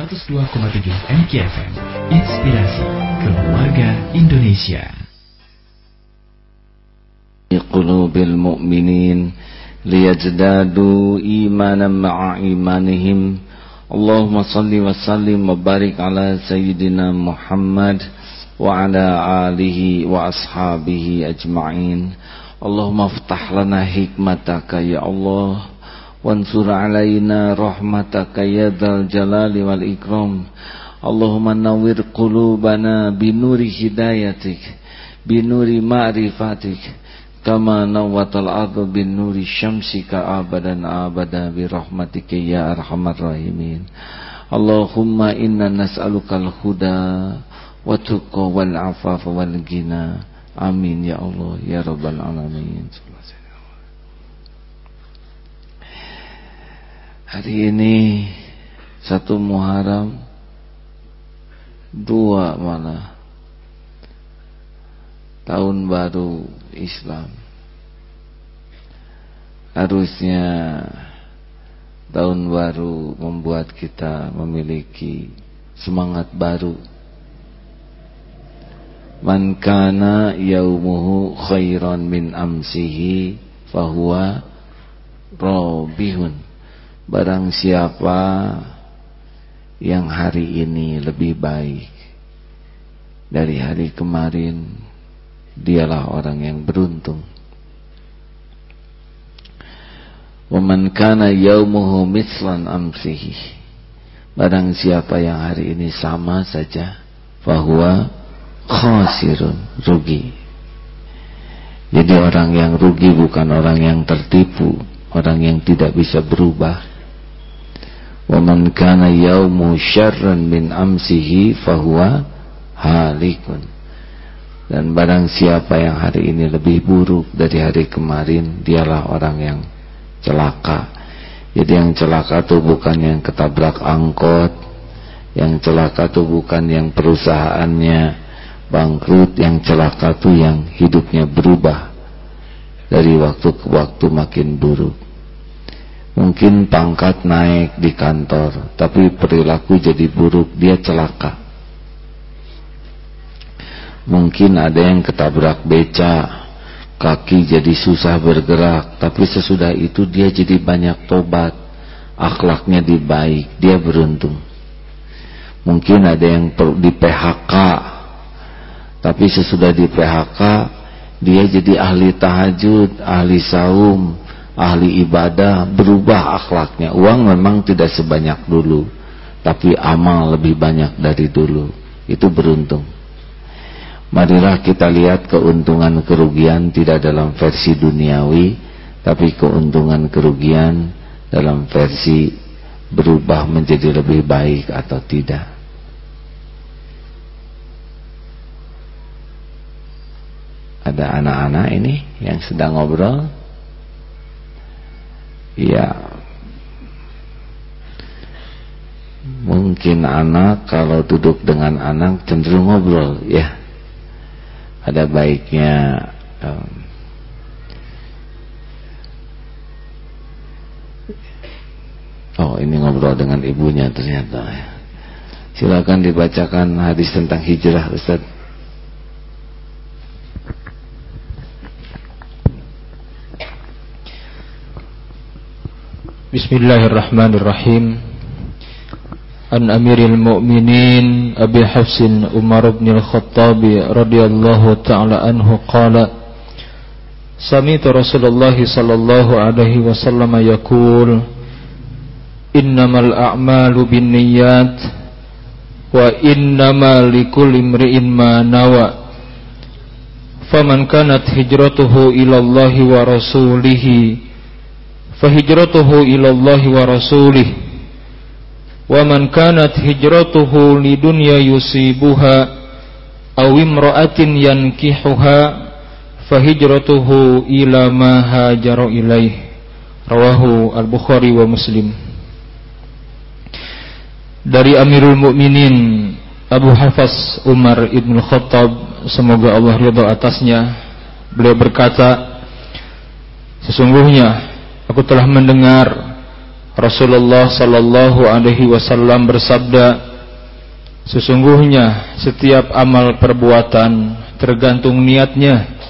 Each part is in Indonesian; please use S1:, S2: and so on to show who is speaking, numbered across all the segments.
S1: 102,7 MKFM Inspirasi Keluarga Indonesia.
S2: Qulubil mu'minin liyajdadu imanan ma'a imanihim. Allahumma salli wa sallim wa barik ala sayyidina Muhammad wa ala alihi wa ashabihi ajma'in. Allahumma ftah lana hikmataka ya Allah wansur alaina rahmataka ya dzal jalali wal ikram. Allahumma nawwir qulubana binuri hidayatik binuri ma'rifatik. Kama nawwatal ardu binuri syamsika abadan abada bi rahmatika ya arhamar rahimin. Allahumma inna nas'alukal huda wa tuqa wal afafa wal ghina amin ya Allah ya rabbal alamin Hari ini satu Muharram dua mana? Tahun baru Islam. Harusnya tahun baru membuat kita memiliki semangat baru. Man kana yaumuhu khairan min amsihi fahuwa robihun Barang siapa yang hari ini lebih baik dari hari kemarin, dialah orang yang beruntung. Waman kana yaumuhu mislan amsihi. Barang siapa yang hari ini sama saja, bahwa khasirun, rugi. Jadi orang yang rugi bukan orang yang tertipu, orang yang tidak bisa berubah وَمَنْ كَانَ يَوْمُ شَرًّا مِنْ أَمْسِهِ فَهُوَ halikun dan barang siapa yang hari ini lebih buruk dari hari kemarin dialah orang yang celaka jadi yang celaka itu bukan yang ketabrak angkot yang celaka itu bukan yang perusahaannya bangkrut yang celaka itu yang hidupnya berubah dari waktu ke waktu makin buruk Mungkin pangkat naik di kantor, tapi perilaku jadi buruk, dia celaka. Mungkin ada yang ketabrak beca, kaki jadi susah bergerak, tapi sesudah itu dia jadi banyak tobat, akhlaknya dibaik, dia beruntung. Mungkin ada yang di PHK, tapi sesudah di PHK dia jadi ahli tahajud, ahli saum, ahli ibadah berubah akhlaknya. Uang memang tidak sebanyak dulu tapi amal lebih banyak dari dulu. Itu beruntung. Marilah kita lihat keuntungan kerugian tidak dalam versi duniawi tapi keuntungan kerugian dalam versi berubah menjadi lebih baik atau tidak. Ada anak-anak ini yang sedang ngobrol ya mungkin anak kalau duduk dengan anak cenderung ngobrol ya. Ada baiknya um, oh ini ngobrol dengan ibunya ternyata silakan dibacakan hadis tentang hijrah Ustaz
S3: بسم الله الرحمن الرحيم عن أمير المؤمنين أبي حفص عمر بن الخطاب رضي الله تعالى عنه قال سمعت رسول الله صلى الله عليه وسلم يقول إنما الأعمال بالنيات وإنما لكل امرئ ما نوى فمن كانت هجرته إلى الله ورسوله فهجرته إلى الله ورسوله ومن كانت هجرته لدنيا يصيبها أو امرأة ينكحها فهجرته إلى ما هاجر إليه رواه البخاري ومسلم dari Amirul Mukminin Abu Hafaz Umar Ibn Khattab semoga Allah ridha atasnya beliau berkata sesungguhnya Aku telah mendengar Rasulullah sallallahu alaihi wasallam bersabda Sesungguhnya setiap amal perbuatan tergantung niatnya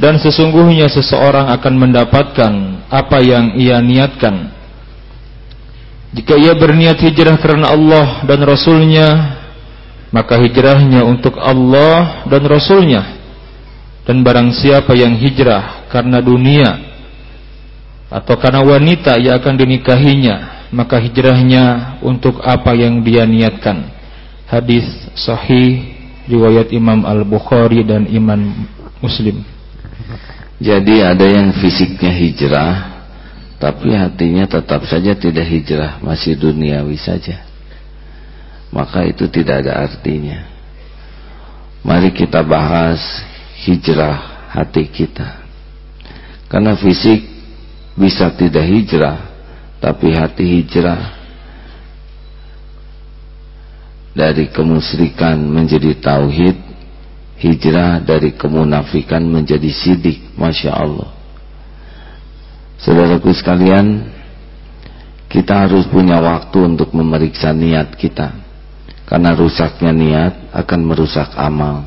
S3: dan sesungguhnya seseorang akan mendapatkan apa yang ia niatkan. Jika ia berniat hijrah karena Allah dan Rasulnya, maka hijrahnya untuk Allah dan Rasulnya. Dan barang siapa yang hijrah karena dunia atau karena wanita yang akan dinikahinya, maka hijrahnya untuk apa yang dia niatkan hadis sahih riwayat Imam Al-Bukhari dan Imam Muslim.
S2: Jadi ada yang fisiknya hijrah tapi hatinya tetap saja tidak hijrah, masih duniawi saja. Maka itu tidak ada artinya. Mari kita bahas hijrah hati kita. Karena fisik bisa tidak hijrah, tapi hati hijrah. Dari kemusyrikan menjadi tauhid hijrah dari kemunafikan menjadi sidik Masya Allah. Saudaraku sekalian kita harus punya waktu untuk memeriksa niat kita. Karena rusaknya niat akan merusak amal.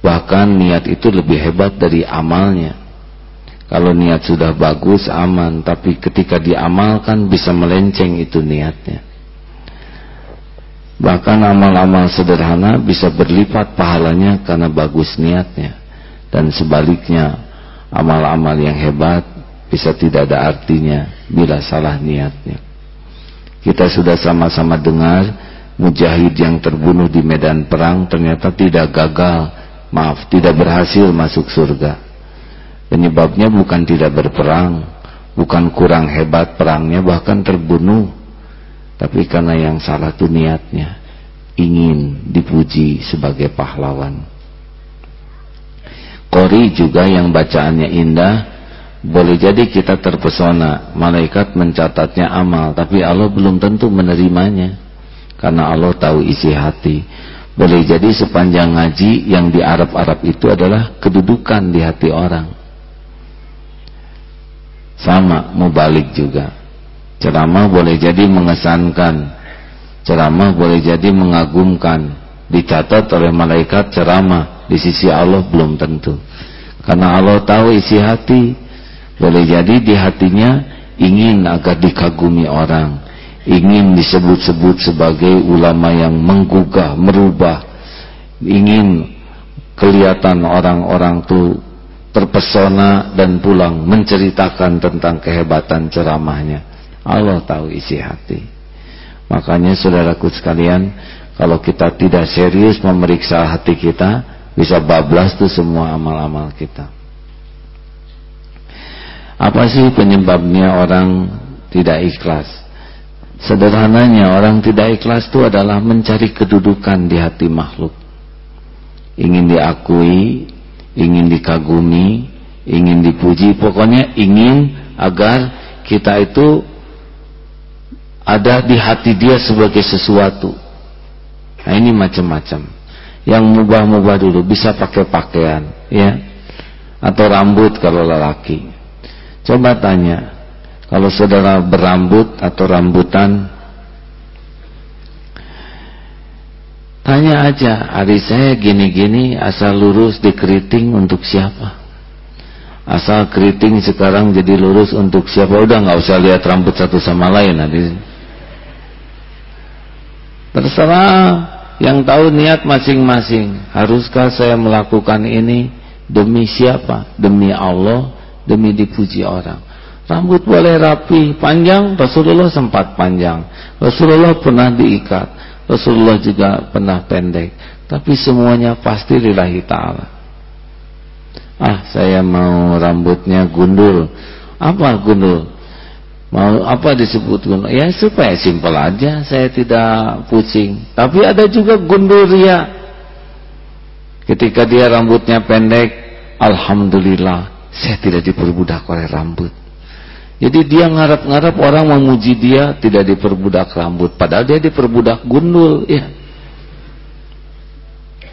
S2: Bahkan niat itu lebih hebat dari amalnya kalau niat sudah bagus aman tapi ketika diamalkan bisa melenceng itu niatnya Bahkan amal-amal sederhana bisa berlipat pahalanya karena bagus niatnya. Dan sebaliknya, amal-amal yang hebat bisa tidak ada artinya bila salah niatnya. Kita sudah sama-sama dengar mujahid yang terbunuh di medan perang ternyata tidak gagal, maaf, tidak berhasil masuk surga. Penyebabnya bukan tidak berperang, bukan kurang hebat perangnya, bahkan terbunuh. Tapi karena yang salah itu niatnya ingin dipuji sebagai pahlawan. Qori juga yang bacaannya indah boleh jadi kita terpesona malaikat mencatatnya amal tapi Allah belum tentu menerimanya. Karena Allah tahu isi hati. Boleh jadi sepanjang ngaji yang di Arab-Arab itu adalah kedudukan di hati orang sama mubalik juga Ceramah boleh jadi mengesankan. Ceramah boleh jadi mengagumkan. Dicatat oleh malaikat ceramah. Di sisi Allah belum tentu. Karena Allah tahu isi hati. Boleh jadi di hatinya ingin agar dikagumi orang. Ingin disebut-sebut sebagai ulama yang menggugah, merubah. Ingin kelihatan orang-orang tuh terpesona dan pulang menceritakan tentang kehebatan ceramahnya Allah tahu isi hati. Makanya saudaraku sekalian, kalau kita tidak serius memeriksa hati kita, bisa bablas tuh semua amal-amal kita. Apa sih penyebabnya orang tidak ikhlas? Sederhananya orang tidak ikhlas itu adalah mencari kedudukan di hati makhluk. Ingin diakui, ingin dikagumi, ingin dipuji, pokoknya ingin agar kita itu ada di hati dia sebagai sesuatu. Nah ini macam-macam. Yang mubah-mubah dulu bisa pakai pakaian, ya, atau rambut kalau lelaki. Coba tanya, kalau saudara berambut atau rambutan, tanya aja, hari saya gini-gini asal lurus dikeriting untuk siapa? Asal keriting sekarang jadi lurus untuk siapa? Udah nggak usah lihat rambut satu sama lain nanti Terserah yang tahu niat masing-masing. Haruskah saya melakukan ini demi siapa? Demi Allah, demi dipuji orang. Rambut boleh rapi, panjang, Rasulullah sempat panjang. Rasulullah pernah diikat. Rasulullah juga pernah pendek. Tapi semuanya pasti lillahi ta'ala. Ah, saya mau rambutnya gundul. Apa gundul? Mau apa disebut gundul? Ya supaya simpel aja, saya tidak pusing. Tapi ada juga gundul ria. Ketika dia rambutnya pendek, alhamdulillah, saya tidak diperbudak oleh rambut. Jadi dia ngarap-ngarap orang memuji dia tidak diperbudak rambut, padahal dia diperbudak gundul, ya.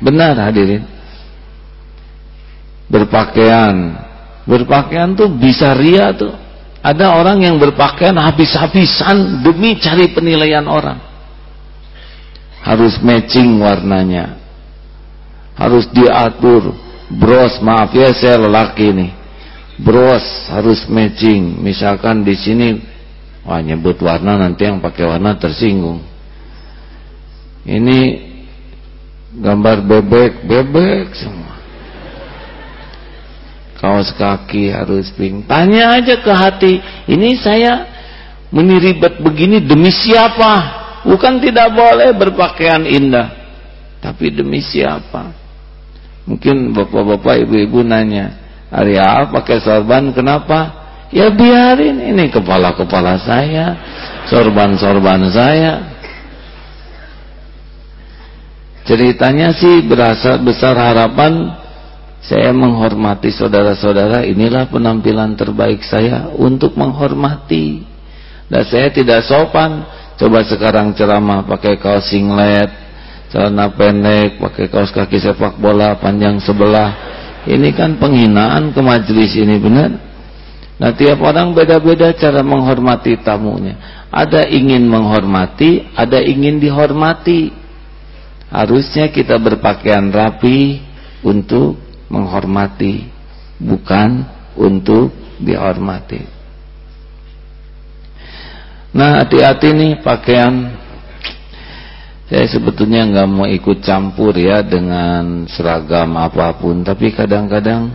S2: Benar hadirin. Berpakaian, berpakaian tuh bisa ria tuh. Ada orang yang berpakaian habis-habisan demi cari penilaian orang. Harus matching warnanya. Harus diatur. Bros maaf ya saya lelaki nih bros harus matching. Misalkan di sini wah nyebut warna nanti yang pakai warna tersinggung. Ini gambar bebek bebek semua. Kaos kaki harus pink. Tanya aja ke hati ini saya meniribet begini demi siapa? Bukan tidak boleh berpakaian indah tapi demi siapa? Mungkin bapak-bapak ibu-ibu nanya Arya pakai sorban kenapa ya biarin ini kepala-kepala saya sorban-sorban saya ceritanya sih berasa besar harapan saya menghormati saudara-saudara, inilah penampilan terbaik saya untuk menghormati. Dan saya tidak sopan. Coba sekarang ceramah pakai kaos singlet, celana pendek, pakai kaos kaki sepak bola panjang sebelah. Ini kan penghinaan ke majelis ini benar. Nah tiap orang beda-beda cara menghormati tamunya. Ada ingin menghormati, ada ingin dihormati. Harusnya kita berpakaian rapi untuk menghormati bukan untuk dihormati nah hati-hati nih pakaian saya sebetulnya nggak mau ikut campur ya dengan seragam apa pun tapi kadang-kadang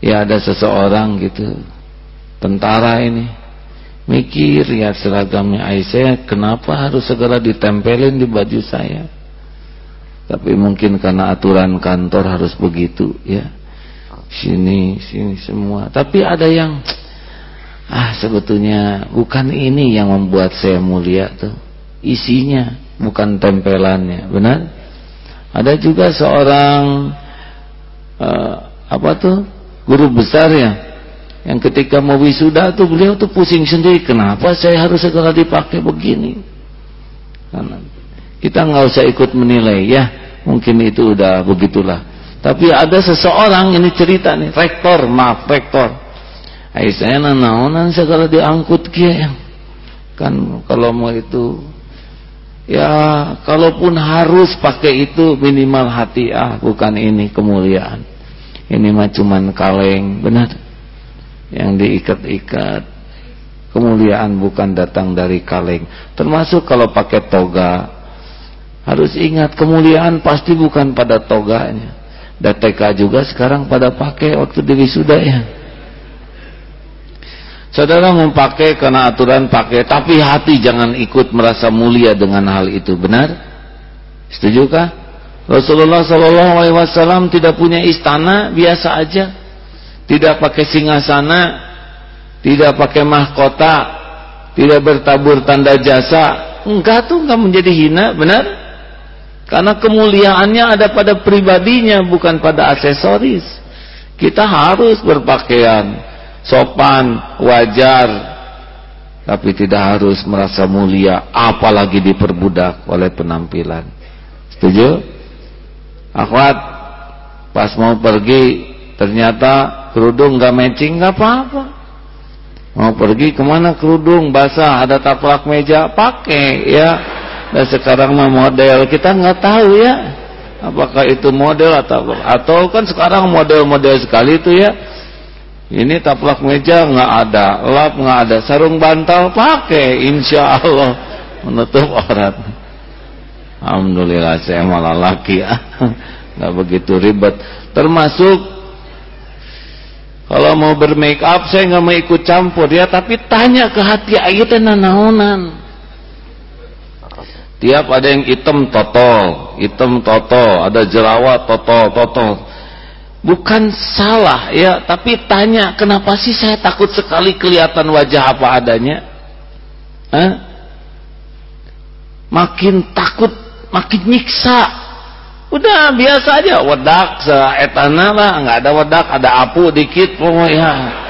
S2: ya ada seseorang gitu tentara ini mikir ya seragamnya Aisyah kenapa harus segera ditempelin di baju saya? Tapi mungkin karena aturan kantor harus begitu ya. Sini sini semua. Tapi ada yang ah sebetulnya bukan ini yang membuat saya mulia tuh isinya bukan tempelannya benar ada juga seorang uh, apa tuh guru besar ya yang ketika mau wisuda tuh beliau tuh pusing sendiri kenapa saya harus segala dipakai begini karena kita nggak usah ikut menilai ya, mungkin itu udah begitulah. Tapi ada seseorang ini cerita nih, rektor, maaf rektor. Ai saya nanaonan segala diangkut kia Kan kalau mau itu ya kalaupun harus pakai itu minimal hati ah bukan ini kemuliaan. Ini mah cuman kaleng, benar. Yang diikat-ikat. Kemuliaan bukan datang dari kaleng. Termasuk kalau pakai toga, harus ingat kemuliaan pasti bukan pada toganya. DTK juga sekarang pada pakai waktu di wisuda ya. Saudara mau pakai karena aturan pakai, tapi hati jangan ikut merasa mulia dengan hal itu. Benar? Setujukah? Rasulullah Shallallahu Alaihi Wasallam tidak punya istana, biasa aja. Tidak pakai singgasana, tidak pakai mahkota, tidak bertabur tanda jasa. Enggak tuh enggak menjadi hina, benar? Karena kemuliaannya ada pada pribadinya bukan pada aksesoris. Kita harus berpakaian sopan, wajar, tapi tidak harus merasa mulia apalagi diperbudak oleh penampilan. Setuju? Akhwat, pas mau pergi ternyata kerudung nggak matching nggak apa-apa. Mau pergi ke mana kerudung basah ada taplak meja pakai ya dan sekarang mah model kita nggak tahu ya apakah itu model atau atau kan sekarang model-model sekali itu ya ini taplak meja nggak ada lap nggak ada sarung bantal pakai insya Allah. Menutup aurat. Alhamdulillah saya malah laki ya. Nggak begitu ribet. Termasuk kalau mau bermake up saya nggak mau ikut campur ya. Tapi tanya ke hati ayatnya nanaonan. Tiap ada yang hitam totol, hitam totol, ada jerawat totol, totol. Bukan salah ya, tapi tanya kenapa sih saya takut sekali kelihatan wajah apa adanya? Hah? Makin takut, makin nyiksa. Udah biasa aja, wedak seetana lah, nggak ada wedak, ada apu dikit pokoknya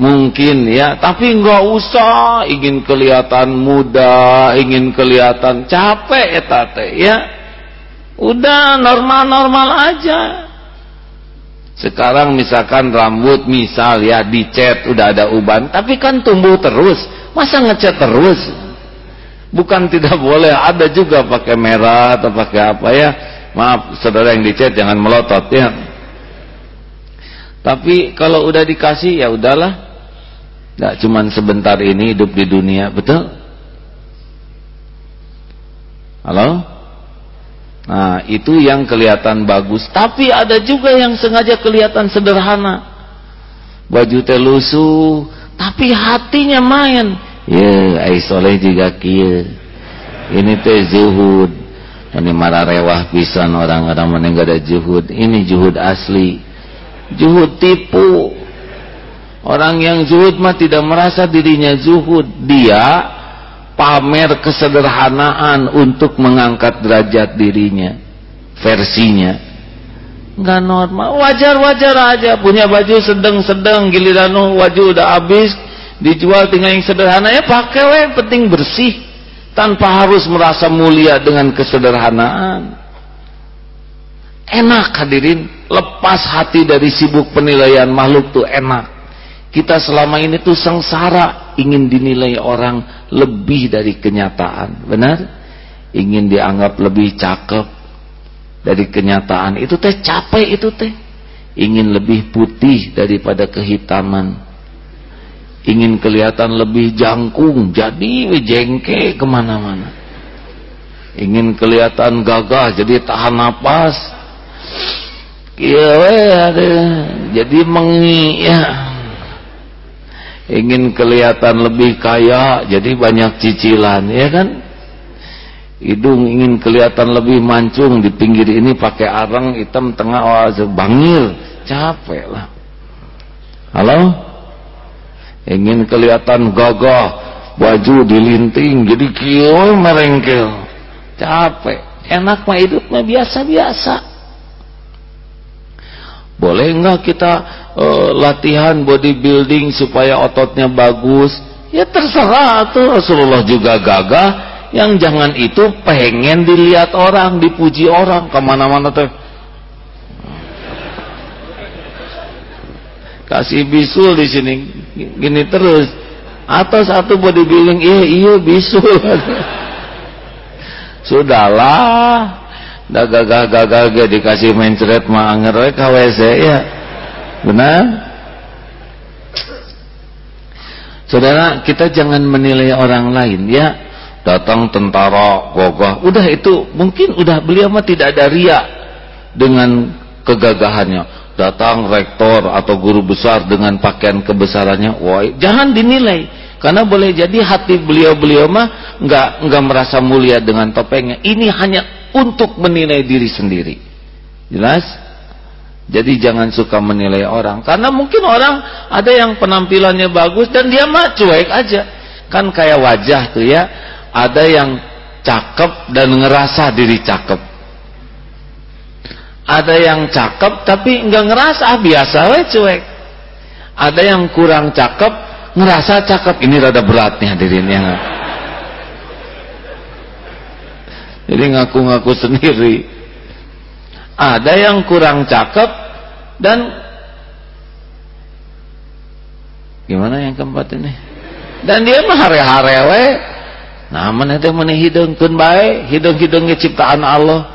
S2: mungkin ya tapi nggak usah ingin kelihatan muda ingin kelihatan capek etate ya udah normal-normal aja sekarang misalkan rambut misal ya dicat udah ada uban tapi kan tumbuh terus. Masa ngecat terus? Bukan tidak boleh ada juga pakai merah atau pakai apa ya. Maaf saudara yang dicat jangan melotot ya. Tapi kalau udah dikasih ya udahlah. Nggak cuman sebentar ini hidup di dunia betul? Halo Nah, itu yang kelihatan bagus. Tapi ada juga yang sengaja kelihatan sederhana. Baju telusu, tapi hatinya main. Ya, ai soleh juga kia. Ini teh zuhud. Ini marah rewah pisan orang-orang mana ada juhud. Ini juhud asli. Juhud tipu. Orang yang zuhud mah tidak merasa dirinya zuhud. Dia pamer kesederhanaan untuk mengangkat derajat dirinya versinya. Nggak normal. Wajar-wajar aja. Punya baju sedang-sedang giliran wajah udah habis dijual tinggal yang sederhana. Ya pakai weh penting bersih. Tanpa harus merasa mulia dengan kesederhanaan. Enak hadirin. Lepas hati dari sibuk penilaian makhluk tuh enak. Kita selama ini tuh sengsara ingin dinilai orang lebih dari kenyataan. Benar? Ingin dianggap lebih cakep dari kenyataan. Itu teh capek itu teh. Ingin lebih putih daripada kehitaman. Ingin kelihatan lebih jangkung. Jadi jengke ke mana-mana. Ingin kelihatan gagah jadi tahan napas. Iya, jadi mengi ya ingin kelihatan lebih kaya jadi banyak cicilan ya kan? Hidung ingin kelihatan lebih mancung di pinggir ini pakai arang hitam tengah oh, bangil. Capek lah. Halo? Ingin kelihatan gagah baju dilinting jadi kioi merengkel. Capek. Enak mah hidup mah biasa-biasa. Boleh enggak kita uh, latihan bodybuilding supaya ototnya bagus? Ya terserah tuh Rasulullah juga gagah. Yang jangan itu pengen dilihat orang, dipuji orang ke mana-mana tuh. Kasih bisul di sini gini terus. Atau satu bodybuilding, iya iya bisul. Sudahlah dah gagal-gagal ge dikasih mencret mah anger we ka WC ya benar? Saudara kita jangan menilai orang lain ya. Datang tentara gogah udah itu mungkin udah beliau mah tidak ada ria dengan kegagahannya. Datang rektor atau guru besar dengan pakaian kebesarannya wah jangan dinilai. Karena boleh jadi hati beliau-beliau mah nggak nggak merasa mulia dengan topengnya. Ini hanya untuk menilai diri sendiri. Jelas? Jadi jangan suka menilai orang karena mungkin orang ada yang penampilannya bagus dan dia mah cuek aja. Kan kayak wajah tuh ya, ada yang cakep dan ngerasa diri cakep. Ada yang cakep tapi enggak ngerasa ah, biasa we cuek. Ada yang kurang cakep ngerasa cakep. Ini rada berat nih hadirin ya. Jadi ngaku-ngaku sendiri. Ada yang kurang cakep dan gimana yang keempat ini? Dan dia mah hare-hare we. Nah, mana teh mana hidungkeun bae, hidung-hidungnya ciptaan Allah.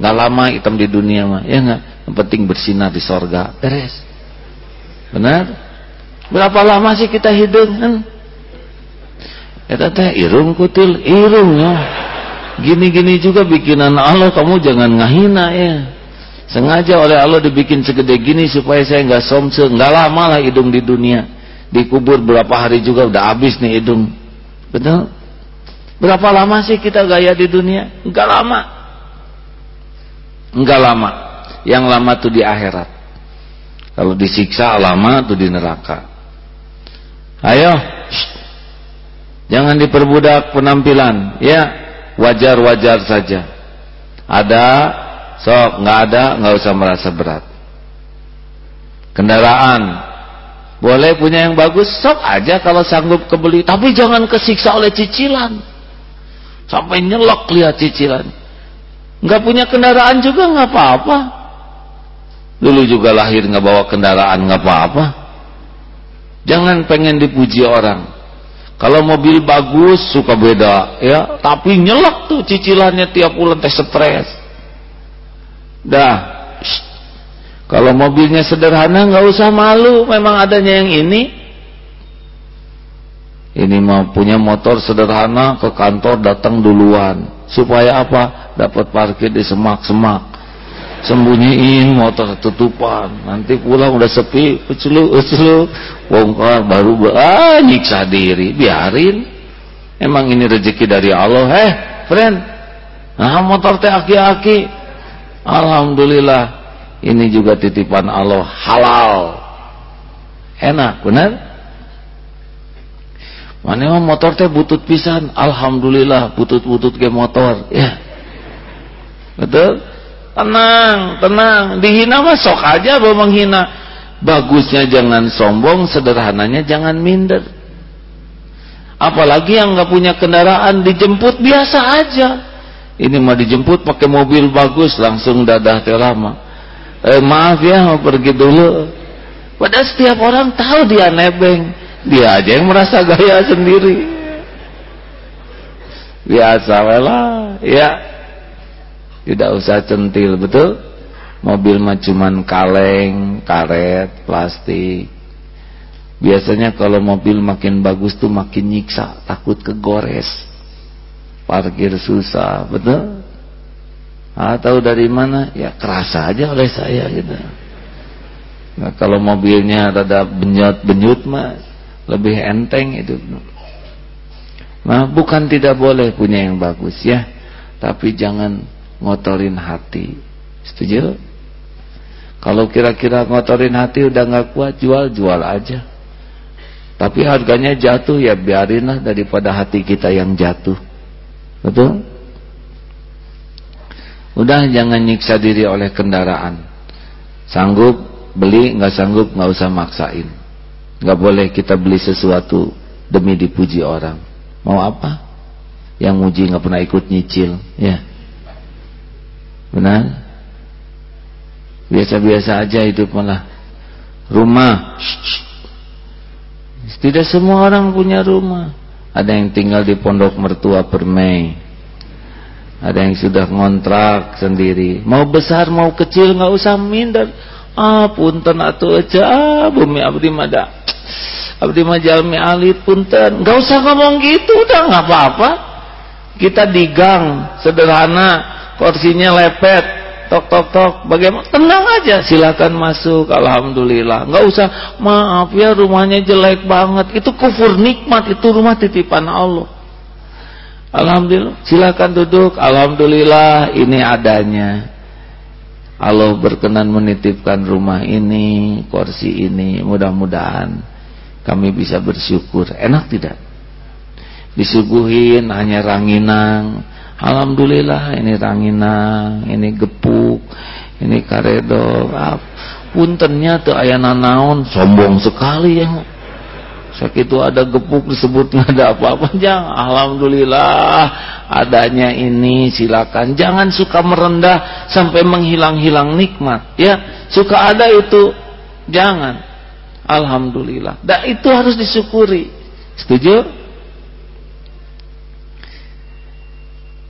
S2: Nggak lama hitam di dunia mah, ya enggak? Yang penting bersinar di sorga, beres. Benar? Berapa lama sih kita hidung? Kan? Eta teh irung kutil, irungnya gini-gini juga bikinan Allah kamu jangan ngahina ya. Sengaja oleh Allah dibikin segede gini supaya saya nggak somse. Nggak lama lah hidung di dunia. Dikubur berapa hari juga udah habis nih hidung. Betul? Berapa lama sih kita gaya di dunia? Nggak lama. Nggak lama. Yang lama tuh di akhirat. Kalau disiksa lama tuh di neraka. Ayo. Jangan diperbudak penampilan ya wajar-wajar saja. Ada sok nggak ada nggak usah merasa berat. Kendaraan boleh punya yang bagus sok aja kalau sanggup kebeli. Tapi jangan kesiksa oleh cicilan. Sampai nyelok lihat cicilan. Nggak punya kendaraan juga nggak apa-apa. Dulu juga lahir nggak bawa kendaraan nggak apa-apa. Jangan pengen dipuji orang. Kalau mobil bagus suka beda ya, tapi nyelak tuh cicilannya tiap bulan teh stres. Dah. Kalau mobilnya sederhana nggak usah malu, memang adanya yang ini. Ini mau punya motor sederhana ke kantor datang duluan. Supaya apa? Dapat parkir di semak-semak sembunyiin motor tutupan nanti pulang udah sepi ucelu ucelu bongkar baru ah nyiksa diri biarin. Emang ini rezeki dari Allah eh friend. Nah motor teh aki-aki. Alhamdulillah ini juga titipan Allah halal. Enak benar mana motor teh butut pisan? Alhamdulillah butut-butut ke motor ya. Betul Tenang, tenang. Dihina mah sok aja bawa menghina. Bagusnya jangan sombong, sederhananya jangan minder. Apalagi yang nggak punya kendaraan dijemput biasa aja. Ini mah dijemput pakai mobil bagus langsung dadah teh lama. Eh, maaf ya mau pergi dulu. Padahal setiap orang tahu dia nebeng. Dia aja yang merasa gaya sendiri. Biasa lah, ya tidak usah centil betul? Mobil mah cuman kaleng karet plastik. Biasanya kalau mobil makin bagus tuh makin nyiksa takut kegores. Parkir susah betul? Atau dari mana? Ya kerasa aja oleh saya gitu. Nah kalau mobilnya rada benyut-benyut mah lebih enteng itu. Nah bukan tidak boleh punya yang bagus ya. Tapi jangan ngotorin hati. Setuju? Kalau kira-kira ngotorin hati udah nggak kuat jual jual aja. Tapi harganya jatuh ya biarinlah daripada hati kita yang jatuh. Betul? Udah jangan nyiksa diri oleh kendaraan. Sanggup beli nggak sanggup nggak usah maksain. Nggak boleh kita beli sesuatu demi dipuji orang. Mau apa? Yang muji nggak pernah ikut nyicil ya Benar? Biasa-biasa aja hidup malah. Rumah. Tidak semua orang punya rumah. Ada yang tinggal di pondok mertua permai. Ada yang sudah ngontrak sendiri. Mau besar mau kecil nggak usah minder. Ah punten atuh aja ah, bumi abdi mada. Abdi majalmi alit punten. Nggak usah ngomong gitu udah nggak apa-apa. Kita digang sederhana kursinya lepet. Tok tok tok. Bagaimana? Tenang aja. Silakan masuk. Alhamdulillah. Nggak usah maaf ya rumahnya jelek banget. Itu kufur nikmat. Itu rumah titipan Allah. Alhamdulillah. Silakan duduk. Alhamdulillah ini adanya. Allah berkenan menitipkan rumah ini kursi ini. Mudah-mudahan kami bisa bersyukur. Enak tidak? Disuguhin hanya ranginang Alhamdulillah ini ranginang, ini gepuk, ini karedor. Puntennya tuh ayah naon sombong sekali ya. Sekitu ada gepuk disebut nggak ada apa-apa jangan. Alhamdulillah adanya ini silakan. Jangan suka merendah sampai menghilang-hilang nikmat. Ya suka ada itu jangan. Alhamdulillah. Dan itu harus disyukuri. Setuju?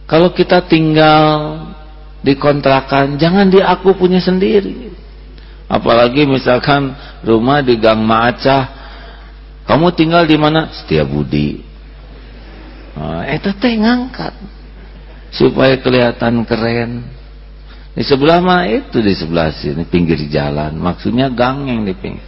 S2: Kalau kita tinggal di kontrakan, jangan di aku punya sendiri. Apalagi misalkan rumah di Gang Maacah, kamu tinggal di mana? Setia Budi. Nah, eh teh ngangkat supaya kelihatan keren. Di sebelah mana itu di sebelah sini pinggir jalan. Maksudnya gang yang di pinggir.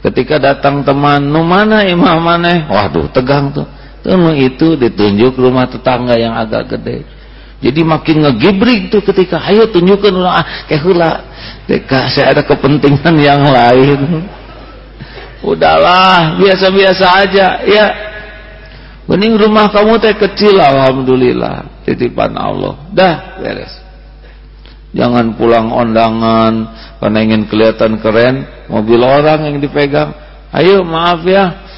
S2: Ketika datang teman, nu mana imam mana? Waduh, tegang tuh. Temu itu ditunjuk rumah tetangga yang agak gede. Jadi makin ngegibrik tuh ketika ayo tunjukkan ulah ah kehula. Deka saya ada kepentingan yang lain. Udahlah, biasa-biasa aja ya. Bening rumah kamu teh kecil alhamdulillah, titipan Allah. Dah beres. Jangan pulang ondangan karena ingin kelihatan keren, mobil orang yang dipegang. Ayo maaf ya,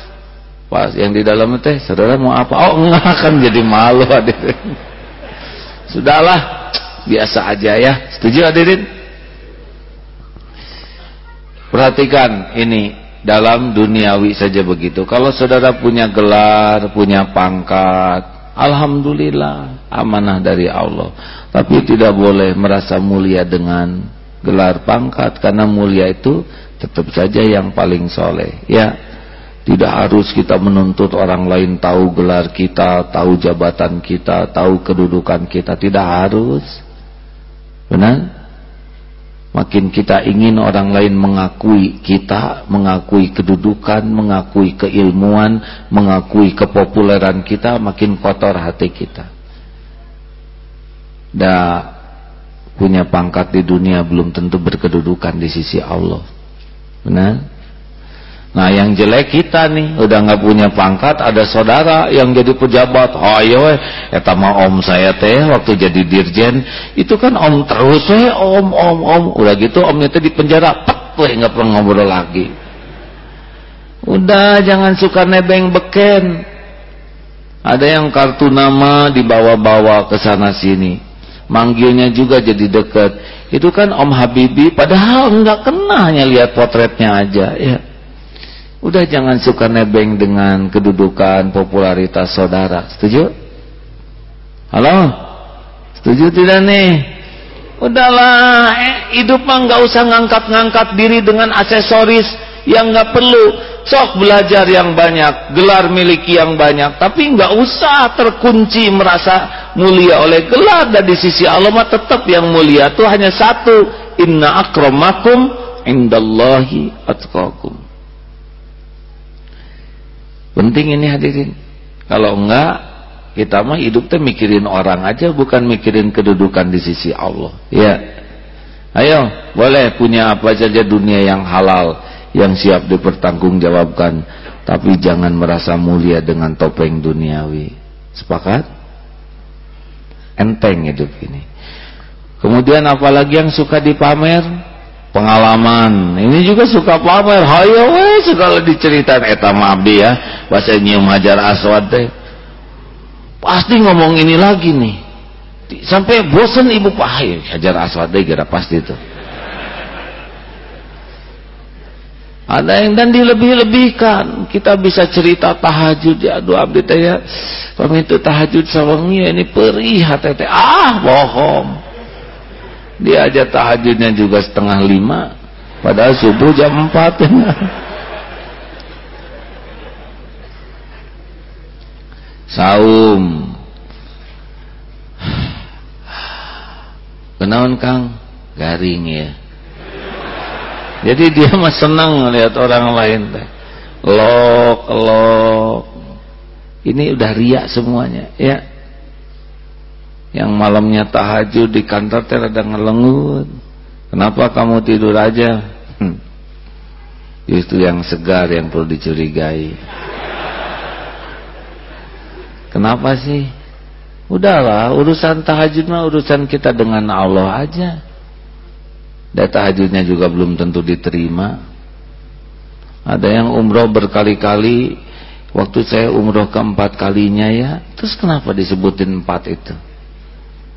S2: Pas yang di dalam teh, saudara mau apa? Oh enggak kan jadi malu hadirin. Sudahlah, biasa aja ya. Setuju hadirin? Perhatikan ini dalam duniawi saja begitu. Kalau saudara punya gelar, punya pangkat, alhamdulillah amanah dari Allah. Tapi tidak boleh merasa mulia dengan gelar pangkat karena mulia itu tetap saja yang paling soleh. Ya, tidak harus kita menuntut orang lain tahu gelar kita, tahu jabatan kita, tahu kedudukan kita. Tidak harus. Benar? Makin kita ingin orang lain mengakui kita, mengakui kedudukan, mengakui keilmuan, mengakui kepopuleran kita, makin kotor hati kita. Dah punya pangkat di dunia belum tentu berkedudukan di sisi Allah. Benar? Nah yang jelek kita nih udah nggak punya pangkat ada saudara yang jadi pejabat. Ayo eh eta mah om saya teh waktu jadi dirjen itu kan om terus eh om om om. Udah gitu omnya teh di penjara weh nggak pernah ngobrol lagi. Udah jangan suka nebeng beken. Ada yang kartu nama dibawa-bawa ke sana sini. Manggilnya juga jadi deket. Itu kan om Habibi padahal nggak kena hanya lihat potretnya aja ya Udah jangan suka nebeng dengan kedudukan, popularitas saudara. Setuju? Halo? Setuju tidak nih? Udahlah, eh, hidup mah nggak usah ngangkat-ngangkat diri dengan aksesoris yang nggak perlu. Sok belajar yang banyak, gelar miliki yang banyak, tapi nggak usah terkunci merasa mulia oleh gelar dan di sisi Allah mah tetap yang mulia itu hanya satu. Inna akramakum indallahi atqakum. Penting ini hadirin. Kalau enggak, kita mah hidup mikirin orang aja bukan mikirin kedudukan di sisi Allah. Ya. Ayo, boleh punya apa saja dunia yang halal, yang siap dipertanggungjawabkan, tapi jangan merasa mulia dengan topeng duniawi. Sepakat? Enteng hidup ini. Kemudian apalagi yang suka dipamer? pengalaman ini juga suka pamer hayo we segala diceritain eta mabi ya bahasa nyium hajar aswad teh pasti ngomong ini lagi nih. Sampai bosan ibu pak. Hajar aswad deh gara pasti itu ada yang dan dilebih-lebihkan. Kita bisa cerita tahajud. Ya aduh abdi teh ya. Pamitu tahajud sawangi ini perih teh. Ah bohong. Dia aja tahajudnya juga setengah lima padahal subuh jam empat saum. Kenaun kang? Garing ya. Jadi dia mah senang melihat orang lain teh. Lok lok. Ini udah riak semuanya ya. Yang malamnya tahajud di kantor teh ada ngelengut. Kenapa kamu tidur aja? Hmm. justru yang segar yang perlu dicurigai kenapa sih? Udahlah urusan tahajud mah urusan kita dengan Allah aja. Dan tahajudnya juga belum tentu diterima. Ada yang umroh berkali-kali waktu saya umroh keempat kalinya ya terus kenapa disebutin empat itu?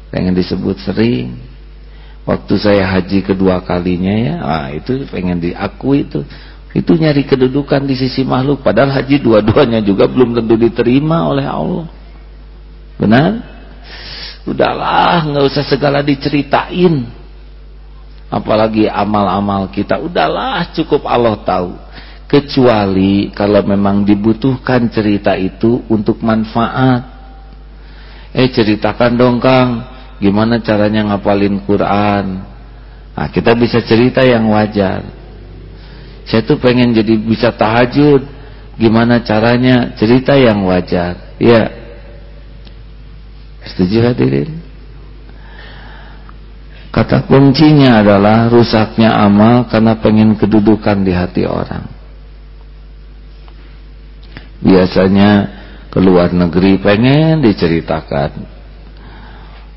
S2: Pengen disebut sering. Waktu saya haji kedua kalinya ya ah, itu pengen diakui itu itu nyari kedudukan di sisi makhluk padahal haji dua-duanya juga belum tentu diterima oleh Allah. Benar? Udahlah nggak usah segala diceritain. Apalagi amal-amal kita udahlah cukup Allah tahu. Kecuali kalau memang dibutuhkan cerita itu untuk manfaat. Eh ceritakan dong Kang gimana caranya ngapalin Quran? Nah kita bisa cerita yang wajar saya tuh pengen jadi bisa tahajud. Gimana caranya? Cerita yang wajar. Ya setuju hadirin? Kata kuncinya adalah rusaknya amal karena pengen kedudukan di hati orang. Biasanya keluar negeri pengen diceritakan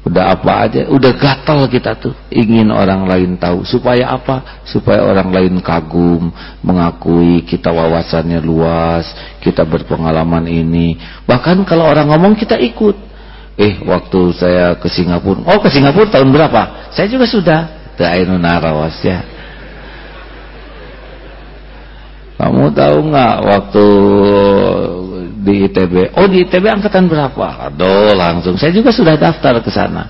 S2: udah apa aja udah gatal kita tuh ingin orang lain tahu. Supaya apa? Supaya orang lain kagum mengakui kita wawasannya luas kita berpengalaman ini. Bahkan kalau orang ngomong kita ikut. Eh waktu saya ke Singapura oh ke Singapura tahun berapa? Saya juga sudah. Ainu narawas ya. Kamu tahu nggak waktu di ITB? Oh di ITB angkatan berapa? Aduh langsung. Saya juga sudah daftar ke sana.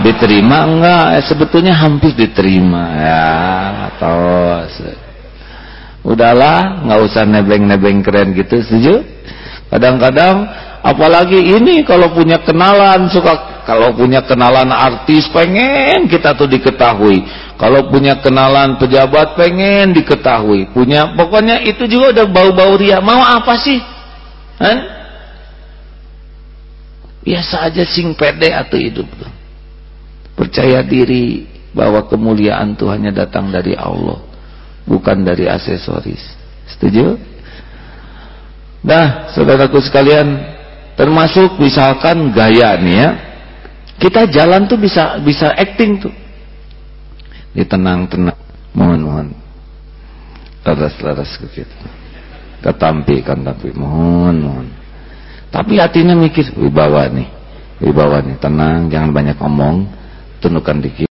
S2: Diterima enggak? Eh, sebetulnya hampir diterima ya. Atau udahlah nggak usah nebeng-nebeng keren gitu. Setuju? Kadang-kadang apalagi ini kalau punya kenalan suka kalau punya kenalan artis pengen kita tuh diketahui kalau punya kenalan pejabat pengen diketahui. Punya pokoknya itu juga udah bau-bau ria. Mau apa sih? Kan? Biasa aja sing pede atau hidup tuh. Percaya diri bahwa kemuliaan Tuhan hanya datang dari Allah, bukan dari aksesoris. Setuju? Nah, saudaraku sekalian, termasuk misalkan gaya nih ya. Kita jalan tuh bisa bisa acting tuh. Ditenang-tenang. Mohon mohon. Laras-laras ke kita ketampikan tapi mohon mohon. Tapi hatinya mikir wibawa nih wibawa nih. Tenang jangan banyak ngomong tundukkan dikit